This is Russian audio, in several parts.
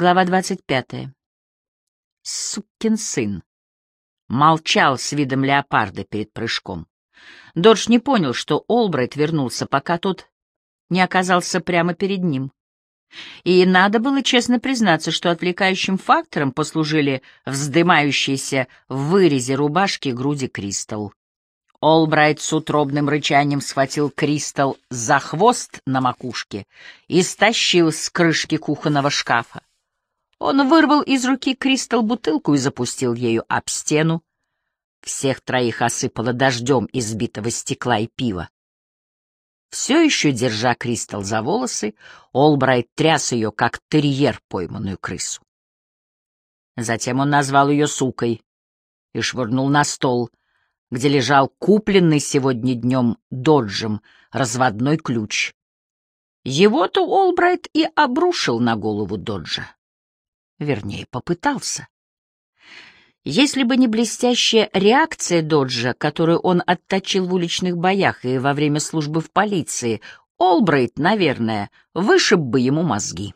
Глава двадцать пятая. Сукин сын. Молчал с видом леопарда перед прыжком. Додж не понял, что Олбрайт вернулся, пока тот не оказался прямо перед ним. И надо было честно признаться, что отвлекающим фактором послужили вздымающиеся в вырезе рубашки груди Кристал. Олбрайт с утробным рычанием схватил Кристал за хвост на макушке и стащил с крышки кухонного шкафа. Он вырвал из руки Кристал бутылку и запустил ею об стену. Всех троих осыпало дождем избитого стекла и пива. Все еще, держа Кристал за волосы, Олбрайт тряс ее, как терьер пойманную крысу. Затем он назвал ее сукой и швырнул на стол, где лежал купленный сегодня днем доджем разводной ключ. Его-то Олбрайт и обрушил на голову доджа. Вернее, попытался. Если бы не блестящая реакция Доджа, которую он отточил в уличных боях и во время службы в полиции, Олбрайт, наверное, вышиб бы ему мозги.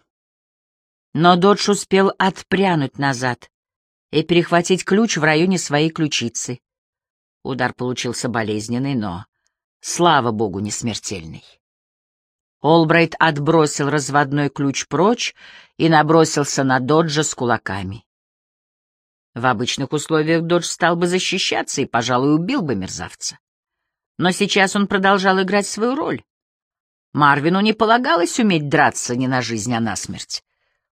Но Додж успел отпрянуть назад и перехватить ключ в районе своей ключицы. Удар получился болезненный, но, слава богу, не смертельный. Олбрайт отбросил разводной ключ прочь и набросился на Доджа с кулаками. В обычных условиях Додж стал бы защищаться и, пожалуй, убил бы мерзавца. Но сейчас он продолжал играть свою роль. Марвину не полагалось уметь драться не на жизнь, а на смерть.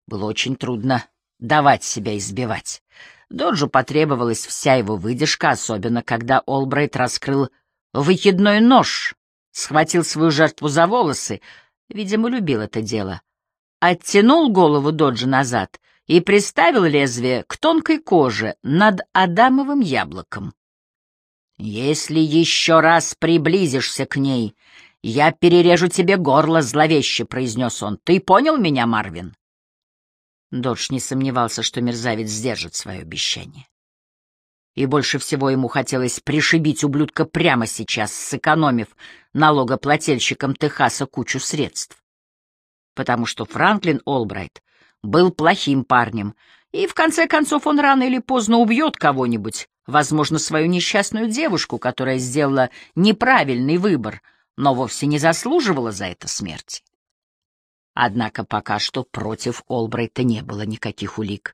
Было очень трудно давать себя избивать. Доджу потребовалась вся его выдержка, особенно когда Олбрайт раскрыл выкидной нож схватил свою жертву за волосы, видимо, любил это дело, оттянул голову Доджа назад и приставил лезвие к тонкой коже над Адамовым яблоком. «Если еще раз приблизишься к ней, я перережу тебе горло зловеще», — произнес он. «Ты понял меня, Марвин?» Додж не сомневался, что мерзавец сдержит свое обещание и больше всего ему хотелось пришибить ублюдка прямо сейчас, сэкономив налогоплательщикам Техаса кучу средств. Потому что Франклин Олбрайт был плохим парнем, и в конце концов он рано или поздно убьет кого-нибудь, возможно, свою несчастную девушку, которая сделала неправильный выбор, но вовсе не заслуживала за это смерти. Однако пока что против Олбрайта не было никаких улик.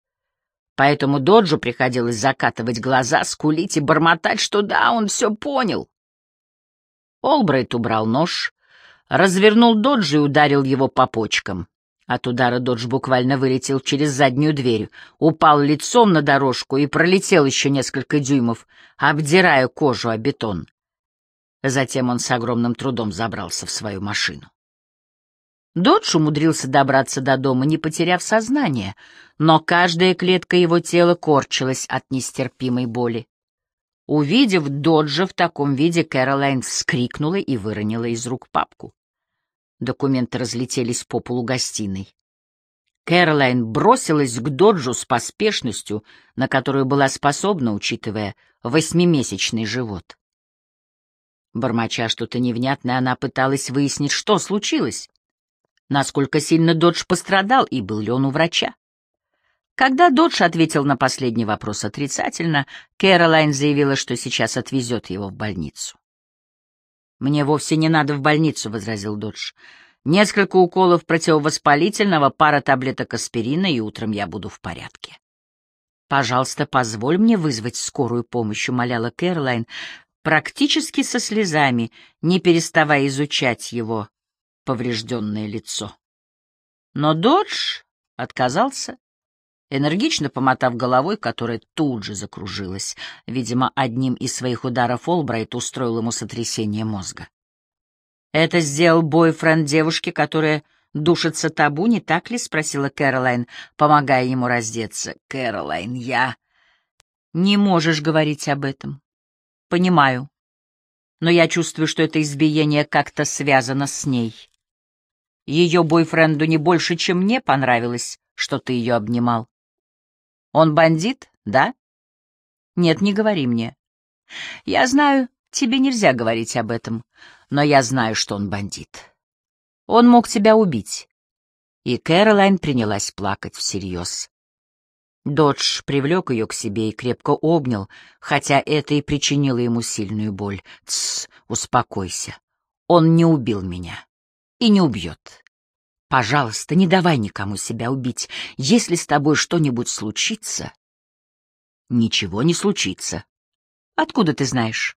Поэтому Доджу приходилось закатывать глаза, скулить и бормотать, что да, он все понял. Олбрайт убрал нож, развернул Доджа и ударил его по почкам. От удара Додж буквально вылетел через заднюю дверь, упал лицом на дорожку и пролетел еще несколько дюймов, обдирая кожу о бетон. Затем он с огромным трудом забрался в свою машину. Додж умудрился добраться до дома, не потеряв сознание, но каждая клетка его тела корчилась от нестерпимой боли. Увидев Доджа в таком виде, Кэролайн вскрикнула и выронила из рук папку. Документы разлетелись по полу гостиной. Кэролайн бросилась к Доджу с поспешностью, на которую была способна, учитывая восьмимесячный живот. Бормоча что-то невнятное, она пыталась выяснить, что случилось насколько сильно Додж пострадал и был ли он у врача. Когда Додж ответил на последний вопрос отрицательно, Кэролайн заявила, что сейчас отвезет его в больницу. «Мне вовсе не надо в больницу», — возразил Додж. «Несколько уколов противовоспалительного, пара таблеток аспирина, и утром я буду в порядке». «Пожалуйста, позволь мне вызвать скорую помощь», — умоляла Кэролайн, практически со слезами, не переставая изучать его поврежденное лицо. Но Додж отказался, энергично помотав головой, которая тут же закружилась. Видимо, одним из своих ударов Олбрайт устроил ему сотрясение мозга. «Это сделал бойфренд девушки, которая душится табу, не так ли?» — спросила Кэролайн, помогая ему раздеться. «Кэролайн, я...» «Не можешь говорить об этом. Понимаю. Но я чувствую, что это избиение как-то связано с ней». Ее бойфренду не больше, чем мне понравилось, что ты ее обнимал. Он бандит, да? Нет, не говори мне. Я знаю, тебе нельзя говорить об этом, но я знаю, что он бандит. Он мог тебя убить. И Кэролайн принялась плакать всерьез. Додж привлек ее к себе и крепко обнял, хотя это и причинило ему сильную боль. «Тсс, успокойся. Он не убил меня. И не убьет. Пожалуйста, не давай никому себя убить. Если с тобой что-нибудь случится...» «Ничего не случится». «Откуда ты знаешь?»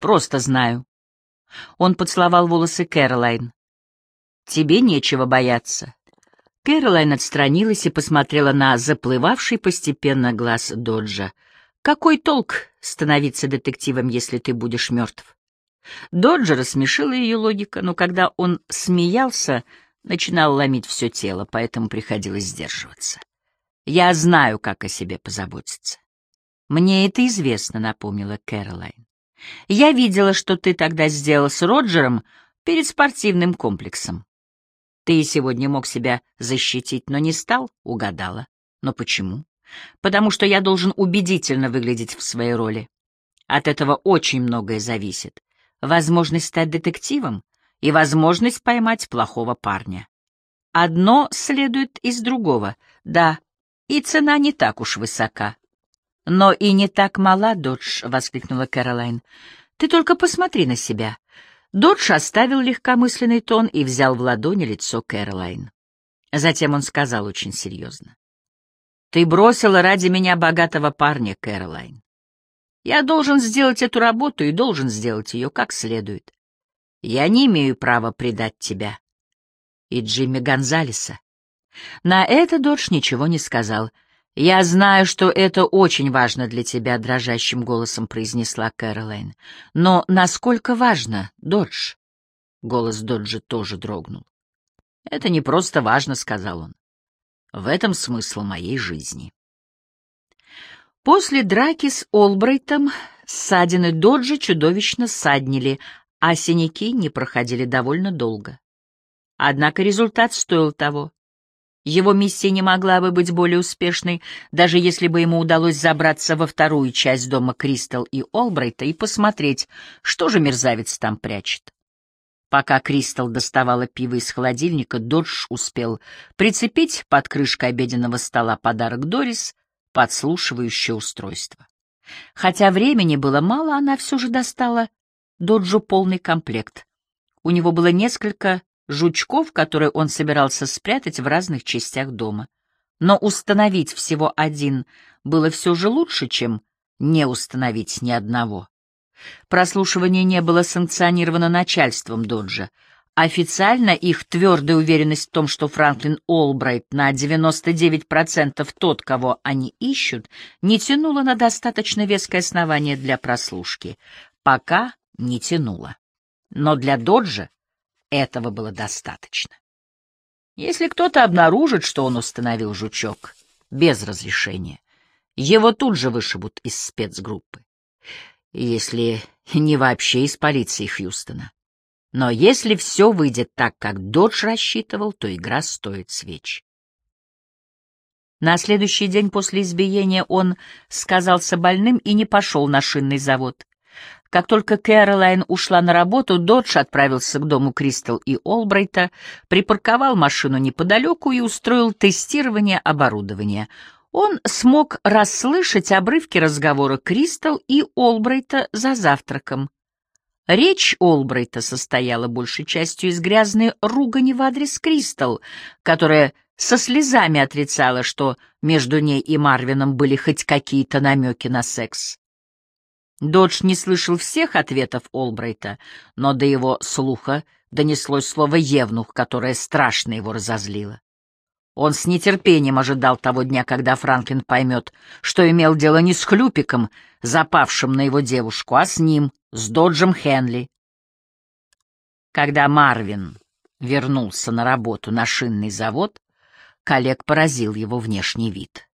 «Просто знаю». Он поцеловал волосы Кэролайн. «Тебе нечего бояться. Кэролайн отстранилась и посмотрела на заплывавший постепенно глаз Доджа. «Какой толк становиться детективом, если ты будешь мертв?» Доджа рассмешила ее логика, но когда он смеялся, начинал ломить все тело, поэтому приходилось сдерживаться. «Я знаю, как о себе позаботиться». «Мне это известно», — напомнила Кэролайн. «Я видела, что ты тогда сделал с Роджером перед спортивным комплексом. Ты сегодня мог себя защитить, но не стал, угадала. Но почему? Потому что я должен убедительно выглядеть в своей роли. От этого очень многое зависит. Возможность стать детективом и возможность поймать плохого парня. Одно следует из другого, да, и цена не так уж высока. Но и не так мала, Додж, — воскликнула Кэролайн. Ты только посмотри на себя. Додж оставил легкомысленный тон и взял в ладони лицо Кэролайн. Затем он сказал очень серьезно. «Ты бросила ради меня богатого парня, Кэролайн. Я должен сделать эту работу и должен сделать ее как следует. Я не имею права предать тебя. И Джимми Гонзалеса. На это Додж ничего не сказал — «Я знаю, что это очень важно для тебя», — дрожащим голосом произнесла Кэролайн. «Но насколько важно, Додж?» Голос Доджа тоже дрогнул. «Это не просто важно», — сказал он. «В этом смысл моей жизни». После драки с Олбрейтом ссадины Доджа чудовищно саднили, а синяки не проходили довольно долго. Однако результат стоил того. Его миссия не могла бы быть более успешной, даже если бы ему удалось забраться во вторую часть дома Кристал и Олбрайта и посмотреть, что же мерзавец там прячет. Пока Кристал доставала пиво из холодильника, Додж успел прицепить под крышкой обеденного стола подарок Дорис, подслушивающее устройство. Хотя времени было мало, она все же достала Доджу полный комплект. У него было несколько жучков, которые он собирался спрятать в разных частях дома. Но установить всего один было все же лучше, чем не установить ни одного. Прослушивание не было санкционировано начальством Доджа. Официально их твердая уверенность в том, что Франклин Олбрайт на 99% тот, кого они ищут, не тянула на достаточно веское основание для прослушки. Пока не тянула. Но для Доджа этого было достаточно. Если кто-то обнаружит, что он установил жучок без разрешения, его тут же вышибут из спецгруппы. Если не вообще из полиции Хьюстона. Но если все выйдет так, как Додж рассчитывал, то игра стоит свеч. На следующий день после избиения он сказался больным и не пошел на шинный завод. Как только Кэролайн ушла на работу, Додж отправился к дому Кристал и Олбрайта, припарковал машину неподалеку и устроил тестирование оборудования. Он смог расслышать обрывки разговора Кристал и Олбрайта за завтраком. Речь Олбрайта состояла большей частью из грязной ругани в адрес Кристал, которая со слезами отрицала, что между ней и Марвином были хоть какие-то намеки на секс. Додж не слышал всех ответов Олбрайта, но до его слуха донеслось слово «евнух», которое страшно его разозлило. Он с нетерпением ожидал того дня, когда Франклин поймет, что имел дело не с хлюпиком, запавшим на его девушку, а с ним, с Доджем Хенли. Когда Марвин вернулся на работу на шинный завод, коллег поразил его внешний вид.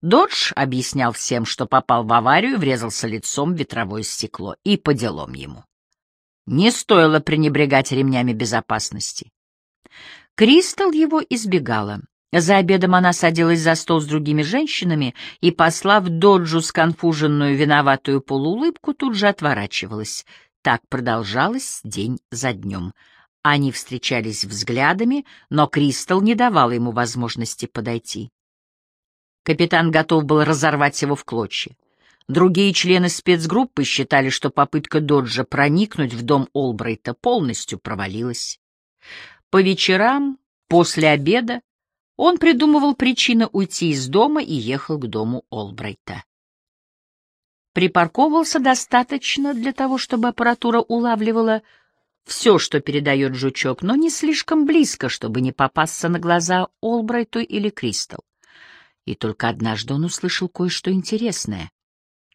Додж объяснял всем, что попал в аварию, врезался лицом в ветровое стекло, и по делам ему. Не стоило пренебрегать ремнями безопасности. Кристал его избегала. За обедом она садилась за стол с другими женщинами и, послав Доджу сконфуженную виноватую полуулыбку, тут же отворачивалась. Так продолжалось день за днем. Они встречались взглядами, но Кристал не давал ему возможности подойти. Капитан готов был разорвать его в клочья. Другие члены спецгруппы считали, что попытка Доджа проникнуть в дом Олбрайта полностью провалилась. По вечерам, после обеда, он придумывал причины уйти из дома и ехал к дому Олбрайта. Припарковывался достаточно для того, чтобы аппаратура улавливала все, что передает жучок, но не слишком близко, чтобы не попасться на глаза Олбрайту или Кристал. И только однажды он услышал кое-что интересное.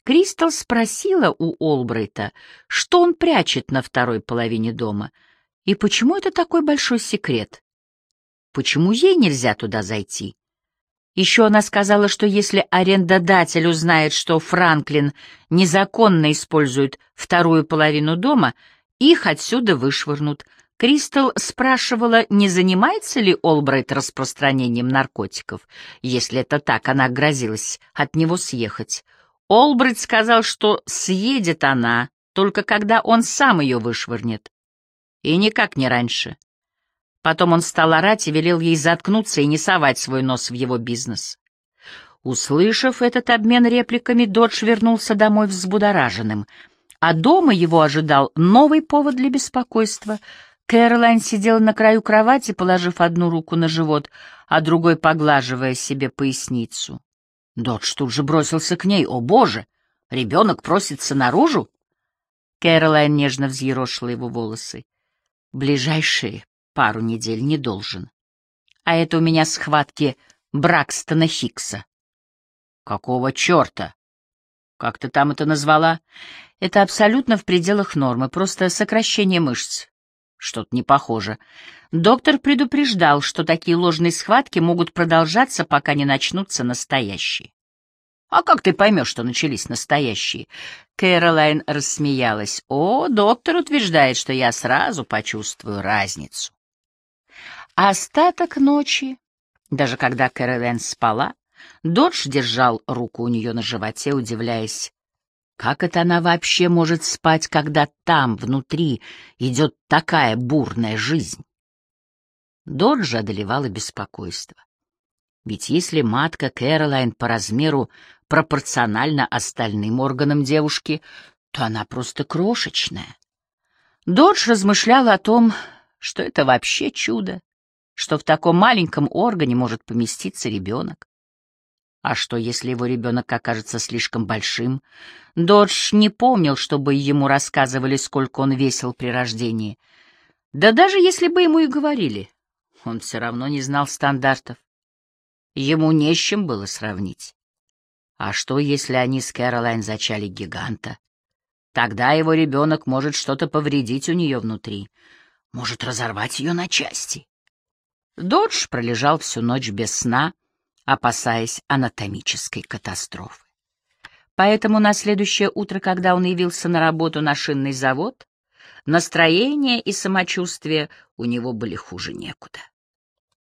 Кристал спросила у Олбрайта, что он прячет на второй половине дома, и почему это такой большой секрет. Почему ей нельзя туда зайти? Еще она сказала, что если арендодатель узнает, что Франклин незаконно использует вторую половину дома, их отсюда вышвырнут. Кристал спрашивала, не занимается ли Олбрайт распространением наркотиков. Если это так, она грозилась от него съехать. Олбрайт сказал, что съедет она, только когда он сам ее вышвырнет. И никак не раньше. Потом он стал орать и велел ей заткнуться и не совать свой нос в его бизнес. Услышав этот обмен репликами, Додж вернулся домой взбудораженным, а дома его ожидал новый повод для беспокойства. Кэролайн сидела на краю кровати, положив одну руку на живот, а другой поглаживая себе поясницу. Додж тут же бросился к ней. «О, боже! Ребенок просится наружу?» Кэролайн нежно взъерошила его волосы. «Ближайшие пару недель не должен. А это у меня схватки Бракстона Хикса. Какого черта? Как ты там это назвала? Это абсолютно в пределах нормы, просто сокращение мышц. Что-то не похоже. Доктор предупреждал, что такие ложные схватки могут продолжаться, пока не начнутся настоящие. «А как ты поймешь, что начались настоящие?» Кэролайн рассмеялась. «О, доктор утверждает, что я сразу почувствую разницу». А остаток ночи, даже когда Кэролайн спала, Додж держал руку у нее на животе, удивляясь, как это она вообще может спать, когда там, внутри, идет такая бурная жизнь? Додж одолевало беспокойство. Ведь если матка Кэролайн по размеру пропорциональна остальным органам девушки, то она просто крошечная. Додж размышлял о том, что это вообще чудо, что в таком маленьком органе может поместиться ребенок. А что, если его ребенок окажется слишком большим? Додж не помнил, чтобы ему рассказывали, сколько он весил при рождении. Да даже если бы ему и говорили, он все равно не знал стандартов. Ему не с чем было сравнить. А что, если они с Кэролайн зачали гиганта? Тогда его ребенок может что-то повредить у нее внутри, может разорвать ее на части. Додж пролежал всю ночь без сна, опасаясь анатомической катастрофы. Поэтому на следующее утро, когда он явился на работу на шинный завод, настроение и самочувствие у него были хуже некуда.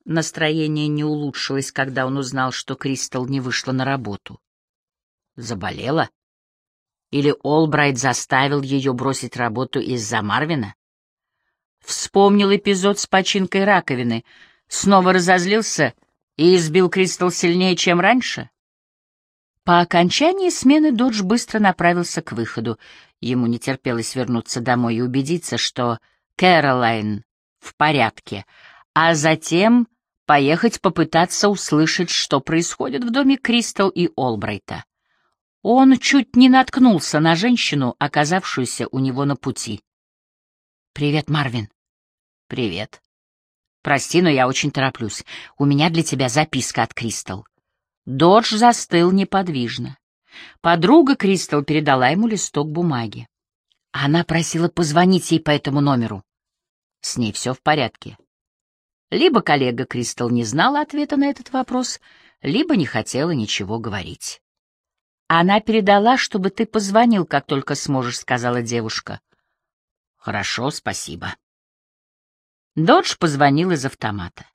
Настроение не улучшилось, когда он узнал, что Кристал не вышла на работу. Заболела? Или Олбрайт заставил ее бросить работу из-за Марвина? Вспомнил эпизод с починкой раковины, снова разозлился и избил Кристал сильнее, чем раньше? По окончании смены Додж быстро направился к выходу. Ему не терпелось вернуться домой и убедиться, что Кэролайн в порядке, а затем поехать попытаться услышать, что происходит в доме Кристал и Олбрайта. Он чуть не наткнулся на женщину, оказавшуюся у него на пути. «Привет, Марвин». «Привет». «Прости, но я очень тороплюсь. У меня для тебя записка от Кристал». Додж застыл неподвижно. Подруга Кристал передала ему листок бумаги. Она просила позвонить ей по этому номеру. С ней все в порядке. Либо коллега Кристал не знала ответа на этот вопрос, либо не хотела ничего говорить. «Она передала, чтобы ты позвонил, как только сможешь», — сказала девушка. «Хорошо, спасибо». Додж позвонил из автомата.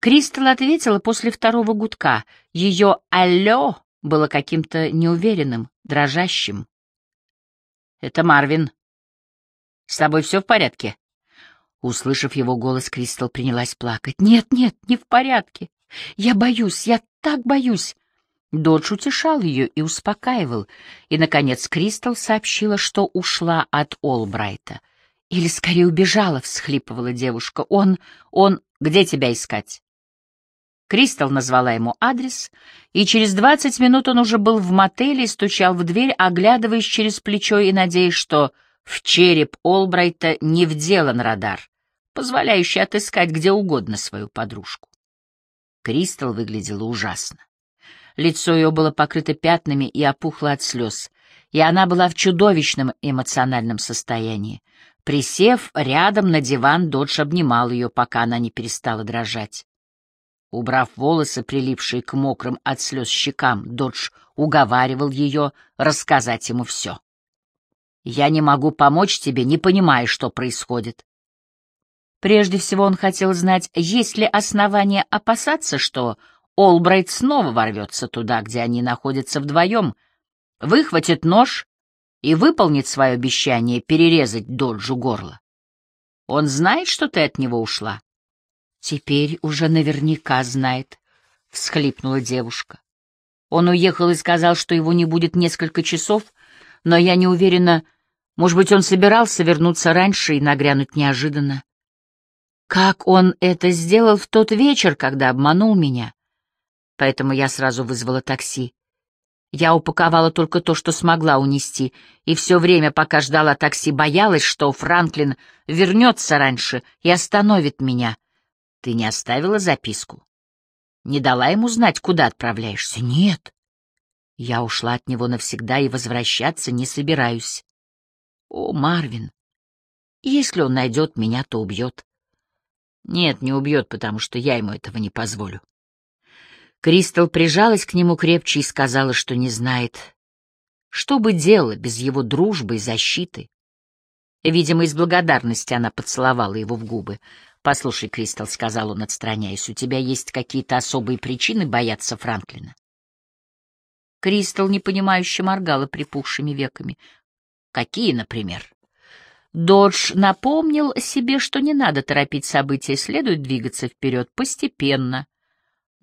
Кристал ответила после второго гудка. Ее «алло» было каким-то неуверенным, дрожащим. «Это Марвин. С тобой все в порядке?» Услышав его голос, Кристал принялась плакать. «Нет, нет, не в порядке. Я боюсь, я так боюсь». Додж утешал ее и успокаивал, и, наконец, Кристал сообщила, что ушла от Олбрайта. «Или скорее убежала», — всхлипывала девушка. «Он... он... Где тебя искать?» Кристал назвала ему адрес, и через двадцать минут он уже был в мотеле и стучал в дверь, оглядываясь через плечо и надеясь, что в череп Олбрайта не вделан радар, позволяющий отыскать где угодно свою подружку. Кристал выглядела ужасно. Лицо ее было покрыто пятнами и опухло от слез, и она была в чудовищном эмоциональном состоянии. Присев рядом на диван, Додж обнимал ее, пока она не перестала дрожать. Убрав волосы, прилипшие к мокрым от слез щекам, Додж уговаривал ее рассказать ему все. «Я не могу помочь тебе, не понимая, что происходит». Прежде всего он хотел знать, есть ли основания опасаться, что Олбрайт снова ворвется туда, где они находятся вдвоем, выхватит нож и выполнит свое обещание перерезать Доджу горло. Он знает, что ты от него ушла? Теперь уже наверняка знает, — всхлипнула девушка. Он уехал и сказал, что его не будет несколько часов, но я не уверена, может быть, он собирался вернуться раньше и нагрянуть неожиданно. Как он это сделал в тот вечер, когда обманул меня? Поэтому я сразу вызвала такси. Я упаковала только то, что смогла унести, и все время, пока ждала такси, боялась, что Франклин вернется раньше и остановит меня. Ты не оставила записку? Не дала ему знать, куда отправляешься? Нет. Я ушла от него навсегда и возвращаться не собираюсь. О, Марвин, если он найдет меня, то убьет. Нет, не убьет, потому что я ему этого не позволю. Кристал прижалась к нему крепче и сказала, что не знает, что бы делала без его дружбы и защиты. Видимо, из благодарности она поцеловала его в губы. «Послушай, Кристал», — сказал он, отстраняясь, — «у тебя есть какие-то особые причины бояться Франклина?» Кристал непонимающе моргала припухшими веками. «Какие, например?» Додж напомнил себе, что не надо торопить события, следует двигаться вперед постепенно.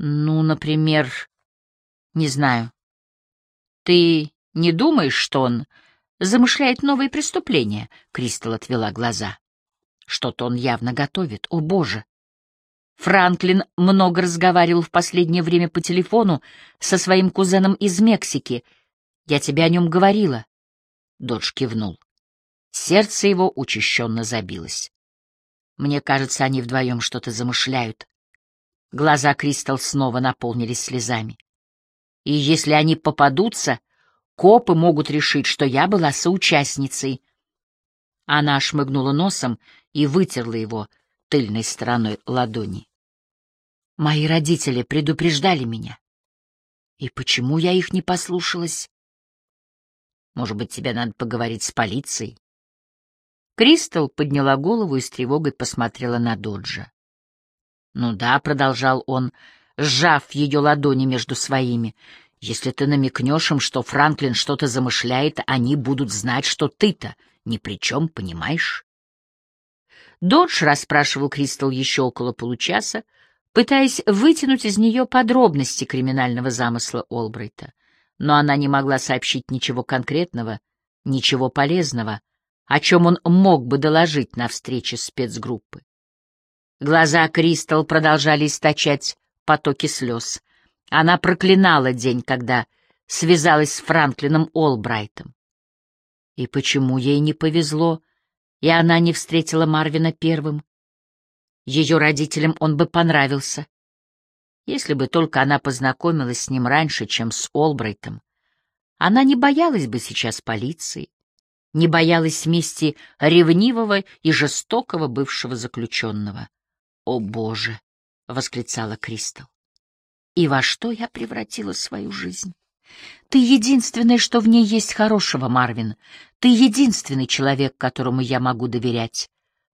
Ну, например, не знаю. Ты не думаешь, что он замышляет новые преступления? Кристал отвела глаза. Что-то он явно готовит. О, Боже! Франклин много разговаривал в последнее время по телефону со своим кузеном из Мексики. Я тебе о нем говорила. Додж кивнул. Сердце его учащенно забилось. Мне кажется, они вдвоем что-то замышляют. Глаза Кристал снова наполнились слезами. И если они попадутся, копы могут решить, что я была соучастницей. Она шмыгнула носом и вытерла его тыльной стороной ладони. Мои родители предупреждали меня. И почему я их не послушалась? Может быть, тебе надо поговорить с полицией? Кристал подняла голову и с тревогой посмотрела на Доджа. «Ну да», — продолжал он, сжав ее ладони между своими, — «если ты намекнешь им, что Франклин что-то замышляет, они будут знать, что ты-то ни при чем, понимаешь?» Додж расспрашивал Кристал еще около получаса, пытаясь вытянуть из нее подробности криминального замысла Олбрайта, но она не могла сообщить ничего конкретного, ничего полезного, о чем он мог бы доложить на встрече спецгруппы. Глаза Кристал продолжали источать потоки слез. Она проклинала день, когда связалась с Франклином Олбрайтом. И почему ей не повезло, и она не встретила Марвина первым? Ее родителям он бы понравился. Если бы только она познакомилась с ним раньше, чем с Олбрайтом, она не боялась бы сейчас полиции, не боялась мести ревнивого и жестокого бывшего заключенного. «О, Боже!» — восклицала Кристал. «И во что я превратила свою жизнь? Ты единственное, что в ней есть хорошего, Марвин. Ты единственный человек, которому я могу доверять».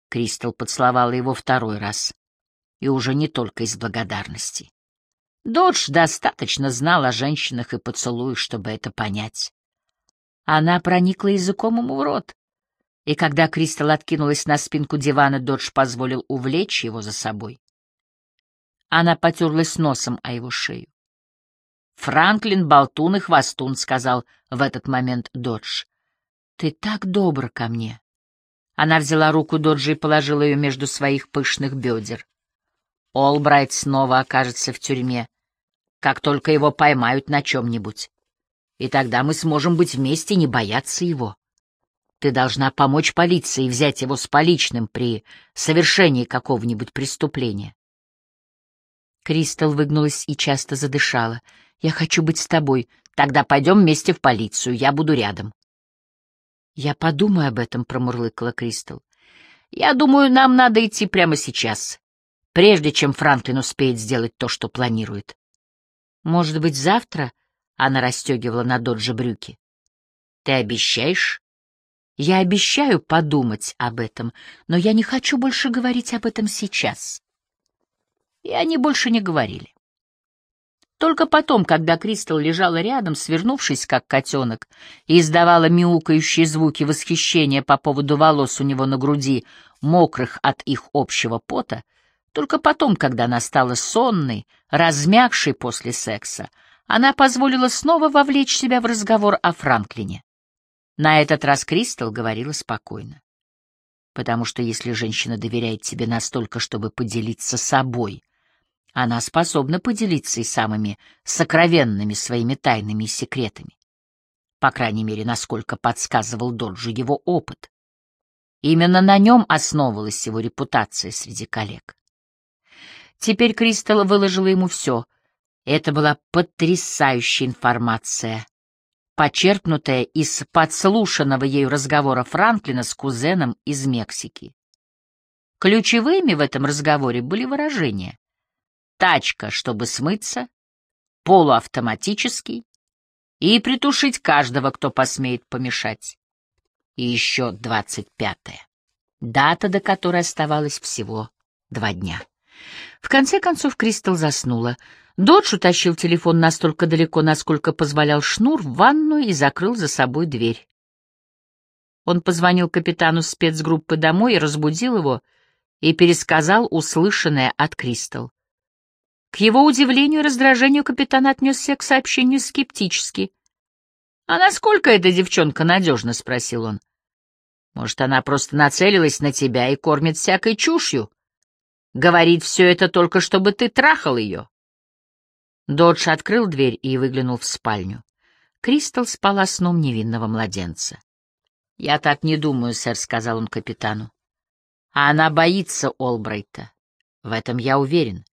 Кристал поцеловала его второй раз. И уже не только из благодарности. Додж достаточно знал о женщинах и поцелуях, чтобы это понять. Она проникла языком ему в рот. И когда Кристал откинулась на спинку дивана, Додж позволил увлечь его за собой. Она потерлась носом о его шею. «Франклин, болтун и хвостун», — сказал в этот момент Додж. «Ты так добр ко мне». Она взяла руку Доджи и положила ее между своих пышных бедер. Олбрайт снова окажется в тюрьме, как только его поймают на чем-нибудь. И тогда мы сможем быть вместе и не бояться его. Ты должна помочь полиции взять его с поличным при совершении какого-нибудь преступления. Кристал выгнулась и часто задышала. «Я хочу быть с тобой. Тогда пойдем вместе в полицию. Я буду рядом». «Я подумаю об этом», — промурлыкала Кристал. «Я думаю, нам надо идти прямо сейчас прежде чем Франклин успеет сделать то, что планирует. Может быть, завтра она расстегивала на Додже брюки. Ты обещаешь? Я обещаю подумать об этом, но я не хочу больше говорить об этом сейчас. И они больше не говорили. Только потом, когда Кристал лежала рядом, свернувшись, как котенок, и издавала мяукающие звуки восхищения по поводу волос у него на груди, мокрых от их общего пота, только потом, когда она стала сонной, размягшей после секса, она позволила снова вовлечь себя в разговор о Франклине. На этот раз Кристал говорила спокойно. Потому что если женщина доверяет тебе настолько, чтобы поделиться собой, она способна поделиться и самыми сокровенными своими тайными секретами. По крайней мере, насколько подсказывал Доджи его опыт. Именно на нем основывалась его репутация среди коллег. Теперь Кристал выложила ему все. Это была потрясающая информация, почерпнутая из подслушанного ею разговора Франклина с кузеном из Мексики. Ключевыми в этом разговоре были выражения «тачка, чтобы смыться», «полуавтоматический» и «притушить каждого, кто посмеет помешать». И еще двадцать пятое, дата, до которой оставалось всего два дня. В конце концов Кристал заснула. Додж утащил телефон настолько далеко, насколько позволял шнур, в ванную и закрыл за собой дверь. Он позвонил капитану спецгруппы домой и разбудил его, и пересказал услышанное от Кристал. К его удивлению и раздражению капитан отнесся к сообщению скептически. «А насколько эта девчонка надежна?» — спросил он. «Может, она просто нацелилась на тебя и кормит всякой чушью?» Говорит все это только, чтобы ты трахал ее. Додж открыл дверь и выглянул в спальню. Кристал спала сном невинного младенца. — Я так не думаю, сэр, — сказал он капитану. — А она боится Олбрайта. В этом я уверен.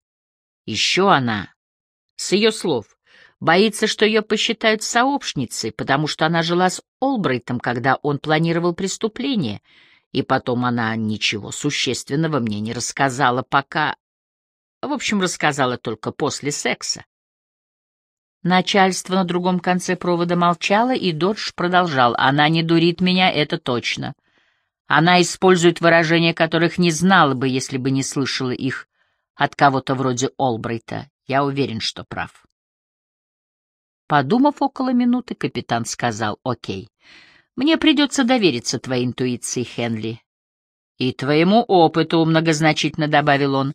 Еще она, с ее слов, боится, что ее посчитают сообщницей, потому что она жила с Олбрайтом, когда он планировал преступление — и потом она ничего существенного мне не рассказала пока... В общем, рассказала только после секса. Начальство на другом конце провода молчало, и Додж продолжал. «Она не дурит меня, это точно. Она использует выражения, которых не знала бы, если бы не слышала их от кого-то вроде Олбрайта. Я уверен, что прав». Подумав около минуты, капитан сказал «Окей». Мне придется довериться твоей интуиции, Хенли. И твоему опыту, — многозначительно добавил он.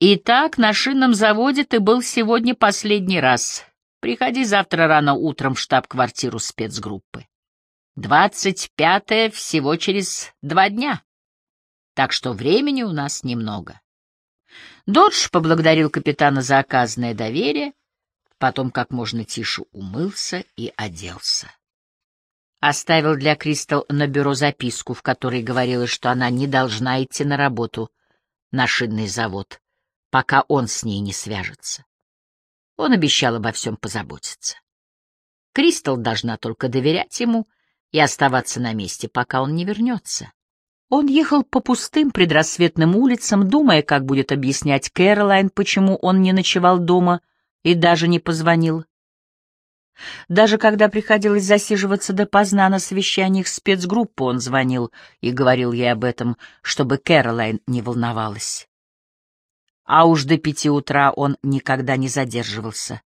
Итак, на шинном заводе ты был сегодня последний раз. Приходи завтра рано утром в штаб-квартиру спецгруппы. Двадцать пятое всего через два дня. Так что времени у нас немного. Додж поблагодарил капитана за оказанное доверие, потом как можно тише умылся и оделся оставил для Кристал на бюро записку, в которой говорилось, что она не должна идти на работу на шинный завод, пока он с ней не свяжется. Он обещал обо всем позаботиться. Кристал должна только доверять ему и оставаться на месте, пока он не вернется. Он ехал по пустым предрассветным улицам, думая, как будет объяснять Кэролайн, почему он не ночевал дома и даже не позвонил. Даже когда приходилось засиживаться допоздна на совещаниях спецгруппы, он звонил и говорил ей об этом, чтобы Кэролайн не волновалась. А уж до пяти утра он никогда не задерживался.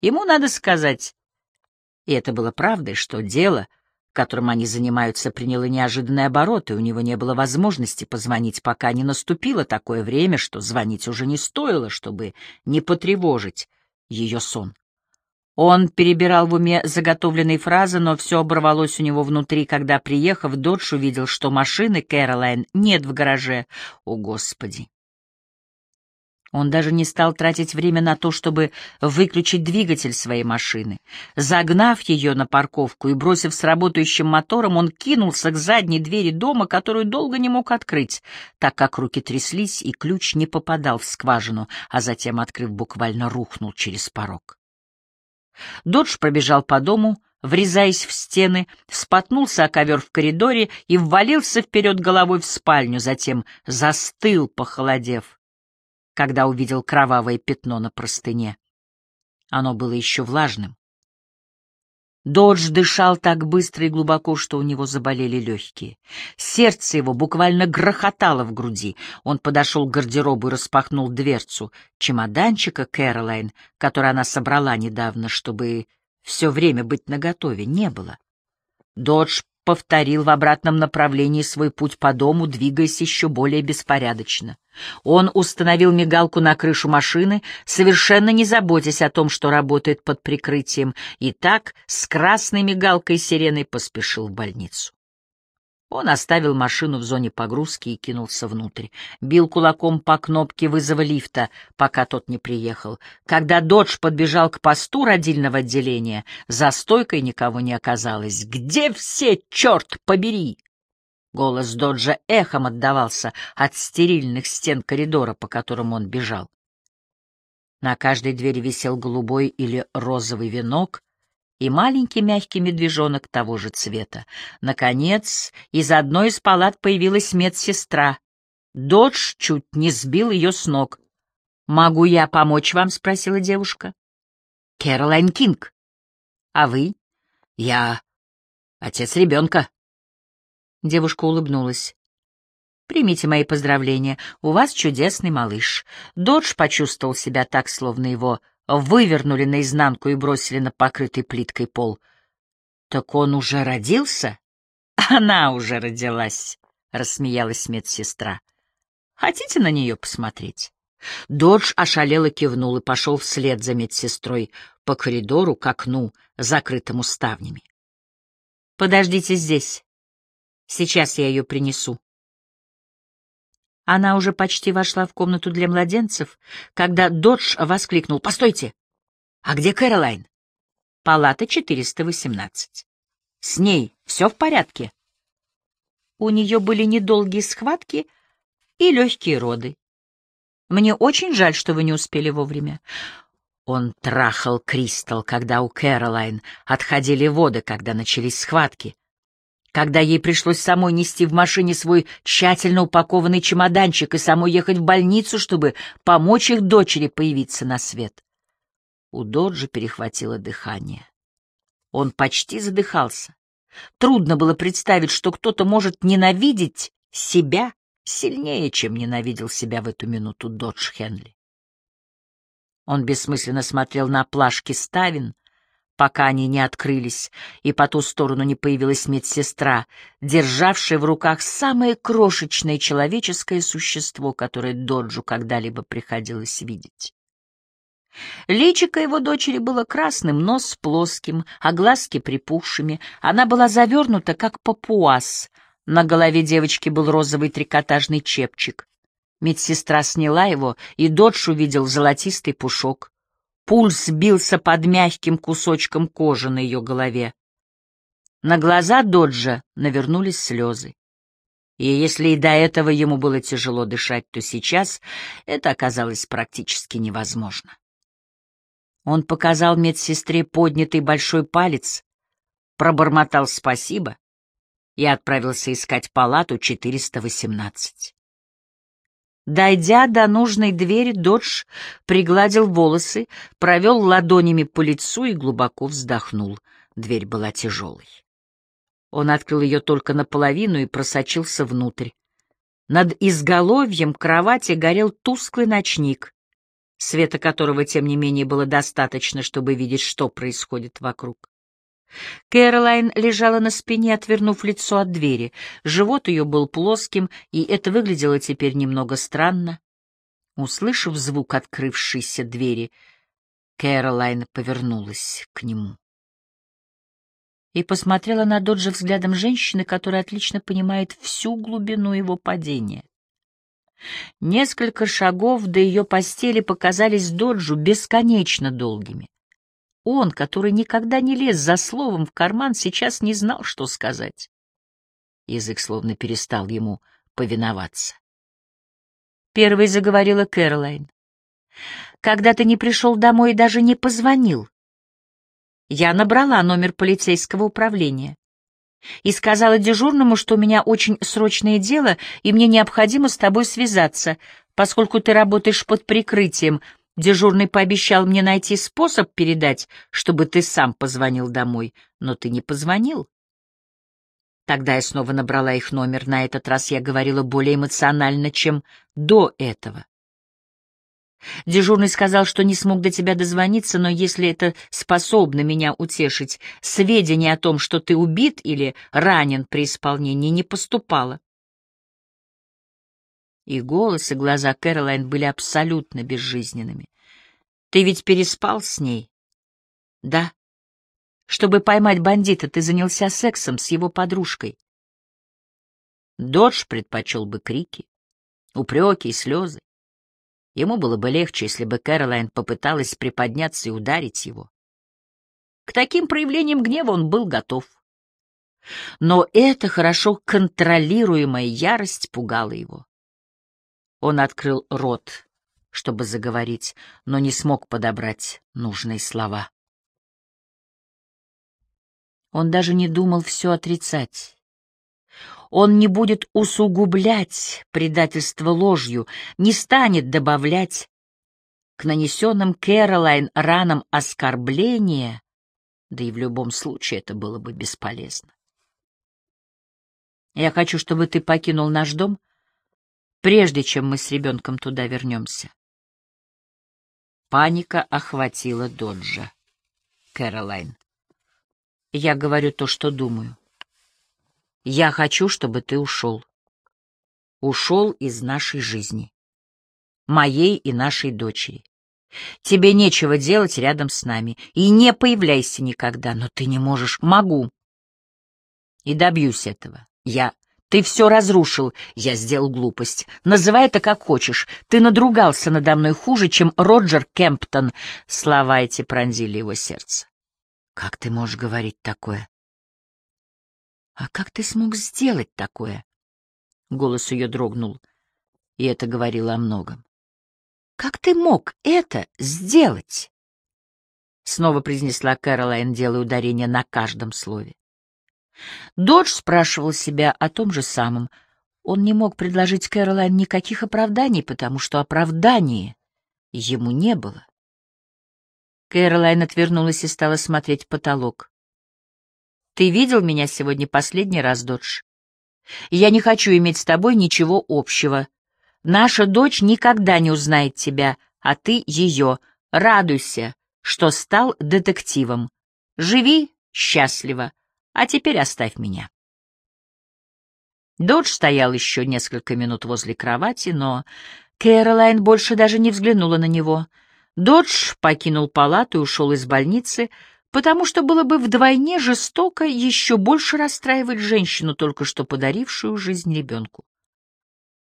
Ему надо сказать, и это было правдой, что дело, которым они занимаются, приняло неожиданный оборот, и у него не было возможности позвонить, пока не наступило такое время, что звонить уже не стоило, чтобы не потревожить ее сон. Он перебирал в уме заготовленные фразы, но все оборвалось у него внутри, когда, приехав, Додж увидел, что машины Кэролайн нет в гараже. О, Господи! Он даже не стал тратить время на то, чтобы выключить двигатель своей машины. Загнав ее на парковку и бросив с работающим мотором, он кинулся к задней двери дома, которую долго не мог открыть, так как руки тряслись, и ключ не попадал в скважину, а затем, открыв, буквально рухнул через порог. Додж пробежал по дому, врезаясь в стены, споткнулся о ковер в коридоре и ввалился вперед головой в спальню, затем застыл, похолодев когда увидел кровавое пятно на простыне. Оно было еще влажным. Додж дышал так быстро и глубоко, что у него заболели легкие. Сердце его буквально грохотало в груди. Он подошел к гардеробу и распахнул дверцу чемоданчика Кэролайн, который она собрала недавно, чтобы все время быть наготове, не было. Додж повторил в обратном направлении свой путь по дому, двигаясь еще более беспорядочно. Он установил мигалку на крышу машины, совершенно не заботясь о том, что работает под прикрытием, и так с красной мигалкой сиреной поспешил в больницу. Он оставил машину в зоне погрузки и кинулся внутрь. Бил кулаком по кнопке вызова лифта, пока тот не приехал. Когда Додж подбежал к посту родильного отделения, за стойкой никого не оказалось. «Где все, черт побери?» Голос Доджа эхом отдавался от стерильных стен коридора, по которому он бежал. На каждой двери висел голубой или розовый венок, и маленький мягкий медвежонок того же цвета. Наконец, из одной из палат появилась медсестра. Додж чуть не сбил ее с ног. «Могу я помочь вам?» — спросила девушка. «Кэролайн Кинг. А вы?» «Я отец ребенка». Девушка улыбнулась. «Примите мои поздравления. У вас чудесный малыш». Додж почувствовал себя так, словно его вывернули наизнанку и бросили на покрытый плиткой пол. «Так он уже родился?» «Она уже родилась», — рассмеялась медсестра. «Хотите на нее посмотреть?» Додж ошалело кивнул и пошел вслед за медсестрой по коридору к окну, закрытому ставнями. «Подождите здесь. Сейчас я ее принесу». Она уже почти вошла в комнату для младенцев, когда Додж воскликнул «Постойте! А где Кэролайн?» «Палата 418. С ней все в порядке?» У нее были недолгие схватки и легкие роды. Мне очень жаль, что вы не успели вовремя. Он трахал Кристал, когда у Кэролайн отходили воды, когда начались схватки когда ей пришлось самой нести в машине свой тщательно упакованный чемоданчик и самой ехать в больницу, чтобы помочь их дочери появиться на свет. У Доджи перехватило дыхание. Он почти задыхался. Трудно было представить, что кто-то может ненавидеть себя сильнее, чем ненавидел себя в эту минуту Додж Хенли. Он бессмысленно смотрел на плашки ставин, пока они не открылись, и по ту сторону не появилась медсестра, державшая в руках самое крошечное человеческое существо, которое Доджу когда-либо приходилось видеть. Личико его дочери было красным, нос плоским, а глазки припухшими. Она была завернута, как папуас. На голове девочки был розовый трикотажный чепчик. Медсестра сняла его, и Додж увидел золотистый пушок. Пульс бился под мягким кусочком кожи на ее голове. На глаза Доджа навернулись слезы. И если и до этого ему было тяжело дышать, то сейчас это оказалось практически невозможно. Он показал медсестре поднятый большой палец, пробормотал спасибо и отправился искать палату 418. Дойдя до нужной двери, Додж пригладил волосы, провел ладонями по лицу и глубоко вздохнул. Дверь была тяжелой. Он открыл ее только наполовину и просочился внутрь. Над изголовьем кровати горел тусклый ночник, света которого, тем не менее, было достаточно, чтобы видеть, что происходит вокруг. Кэролайн лежала на спине, отвернув лицо от двери. Живот ее был плоским, и это выглядело теперь немного странно. Услышав звук открывшейся двери, Кэролайн повернулась к нему и посмотрела на Доджа взглядом женщины, которая отлично понимает всю глубину его падения. Несколько шагов до ее постели показались Доджу бесконечно долгими. Он, который никогда не лез за словом в карман, сейчас не знал, что сказать. Язык словно перестал ему повиноваться. Первой заговорила Кэролайн. «Когда ты не пришел домой и даже не позвонил, я набрала номер полицейского управления и сказала дежурному, что у меня очень срочное дело, и мне необходимо с тобой связаться, поскольку ты работаешь под прикрытием. Дежурный пообещал мне найти способ передать, чтобы ты сам позвонил домой, но ты не позвонил. Тогда я снова набрала их номер, на этот раз я говорила более эмоционально, чем до этого. Дежурный сказал, что не смог до тебя дозвониться, но если это способно меня утешить, сведения о том, что ты убит или ранен при исполнении, не поступало. И голос, и глаза Кэролайн были абсолютно безжизненными. Ты ведь переспал с ней? Да. Чтобы поймать бандита, ты занялся сексом с его подружкой. Додж предпочел бы крики, упреки и слезы. Ему было бы легче, если бы Кэролайн попыталась приподняться и ударить его. К таким проявлениям гнева он был готов. Но эта хорошо контролируемая ярость пугала его. Он открыл рот, чтобы заговорить, но не смог подобрать нужные слова. Он даже не думал все отрицать. Он не будет усугублять предательство ложью, не станет добавлять к нанесенным Кэролайн ранам оскорбления, да и в любом случае это было бы бесполезно. Я хочу, чтобы ты покинул наш дом, прежде чем мы с ребенком туда вернемся. Паника охватила Доджа. Кэролайн. Я говорю то, что думаю. Я хочу, чтобы ты ушел. Ушел из нашей жизни. Моей и нашей дочери. Тебе нечего делать рядом с нами. И не появляйся никогда. Но ты не можешь. Могу. И добьюсь этого. Я... Ты все разрушил. Я сделал глупость. Называй это как хочешь. Ты надругался надо мной хуже, чем Роджер Кемптон. Слова эти пронзили его сердце. Как ты можешь говорить такое? «А как ты смог сделать такое?» Голос ее дрогнул, и это говорило о многом. «Как ты мог это сделать?» Снова произнесла Кэролайн, делая ударение на каждом слове. Додж спрашивал себя о том же самом. Он не мог предложить Кэролайн никаких оправданий, потому что оправдания ему не было. Кэролайн отвернулась и стала смотреть в потолок. Ты видел меня сегодня последний раз, Додж? Я не хочу иметь с тобой ничего общего. Наша дочь никогда не узнает тебя, а ты ее. Радуйся, что стал детективом. Живи счастливо, а теперь оставь меня. Додж стоял еще несколько минут возле кровати, но Кэролайн больше даже не взглянула на него. Додж покинул палату и ушел из больницы, потому что было бы вдвойне жестоко еще больше расстраивать женщину, только что подарившую жизнь ребенку.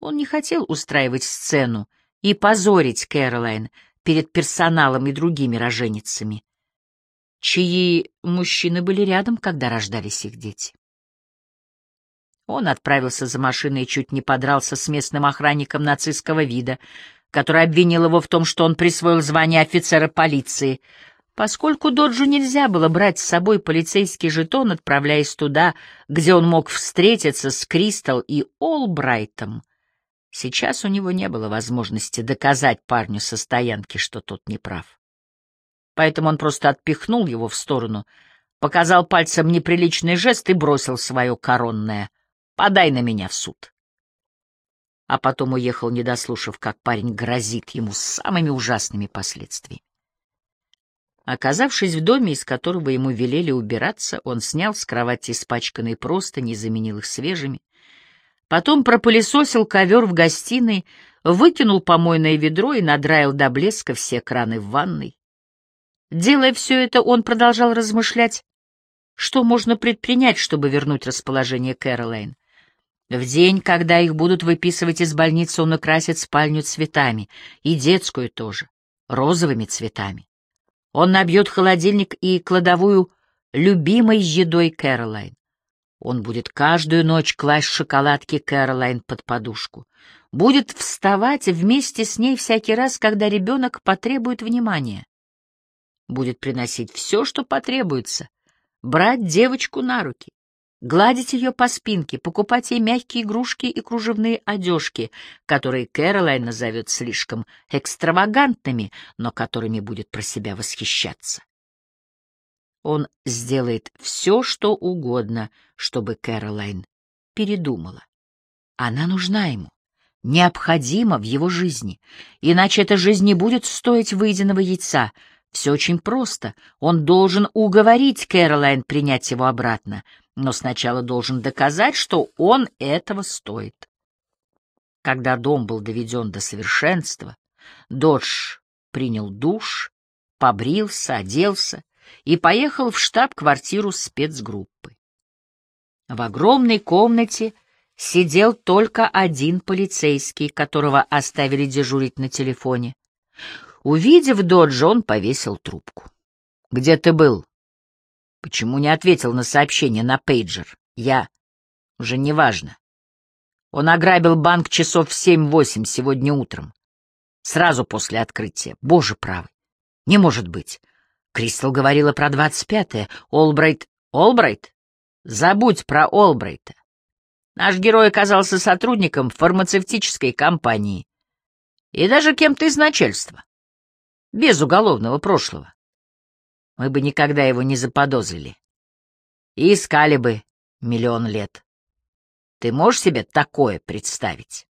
Он не хотел устраивать сцену и позорить Кэролайн перед персоналом и другими роженицами, чьи мужчины были рядом, когда рождались их дети. Он отправился за машиной и чуть не подрался с местным охранником нацистского вида, который обвинил его в том, что он присвоил звание офицера полиции — Поскольку Доджу нельзя было брать с собой полицейский жетон, отправляясь туда, где он мог встретиться с Кристал и Олбрайтом, сейчас у него не было возможности доказать парню со стоянки, что тот не прав. Поэтому он просто отпихнул его в сторону, показал пальцем неприличный жест и бросил свое коронное «Подай на меня в суд». А потом уехал, не дослушав, как парень грозит ему самыми ужасными последствиями. Оказавшись в доме, из которого ему велели убираться, он снял с кровати испачканные простыни, заменил их свежими. Потом пропылесосил ковер в гостиной, выкинул помойное ведро и надраил до блеска все краны в ванной. Делая все это, он продолжал размышлять, что можно предпринять, чтобы вернуть расположение Кэролайн. В день, когда их будут выписывать из больницы, он украсит спальню цветами, и детскую тоже, розовыми цветами. Он набьет холодильник и кладовую любимой едой Кэролайн. Он будет каждую ночь класть шоколадки Кэролайн под подушку. Будет вставать вместе с ней всякий раз, когда ребенок потребует внимания. Будет приносить все, что потребуется. Брать девочку на руки гладить ее по спинке, покупать ей мягкие игрушки и кружевные одежки, которые Кэролайн назовет слишком экстравагантными, но которыми будет про себя восхищаться. Он сделает все, что угодно, чтобы Кэролайн передумала. Она нужна ему, необходима в его жизни, иначе эта жизнь не будет стоить выеденного яйца. Все очень просто. Он должен уговорить Кэролайн принять его обратно — но сначала должен доказать, что он этого стоит. Когда дом был доведен до совершенства, Додж принял душ, побрился, оделся и поехал в штаб-квартиру спецгруппы. В огромной комнате сидел только один полицейский, которого оставили дежурить на телефоне. Увидев Доджа, он повесил трубку. — Где ты был? Почему не ответил на сообщение на пейджер? Я... Уже неважно. Он ограбил банк часов в семь-восемь сегодня утром. Сразу после открытия. Боже правый. Не может быть. Кристал говорила про двадцать пятое. Олбрайт... Олбрайт? Забудь про Олбрайта. Наш герой оказался сотрудником фармацевтической компании. И даже кем-то из начальства. Без уголовного прошлого мы бы никогда его не заподозрили. И искали бы миллион лет. Ты можешь себе такое представить?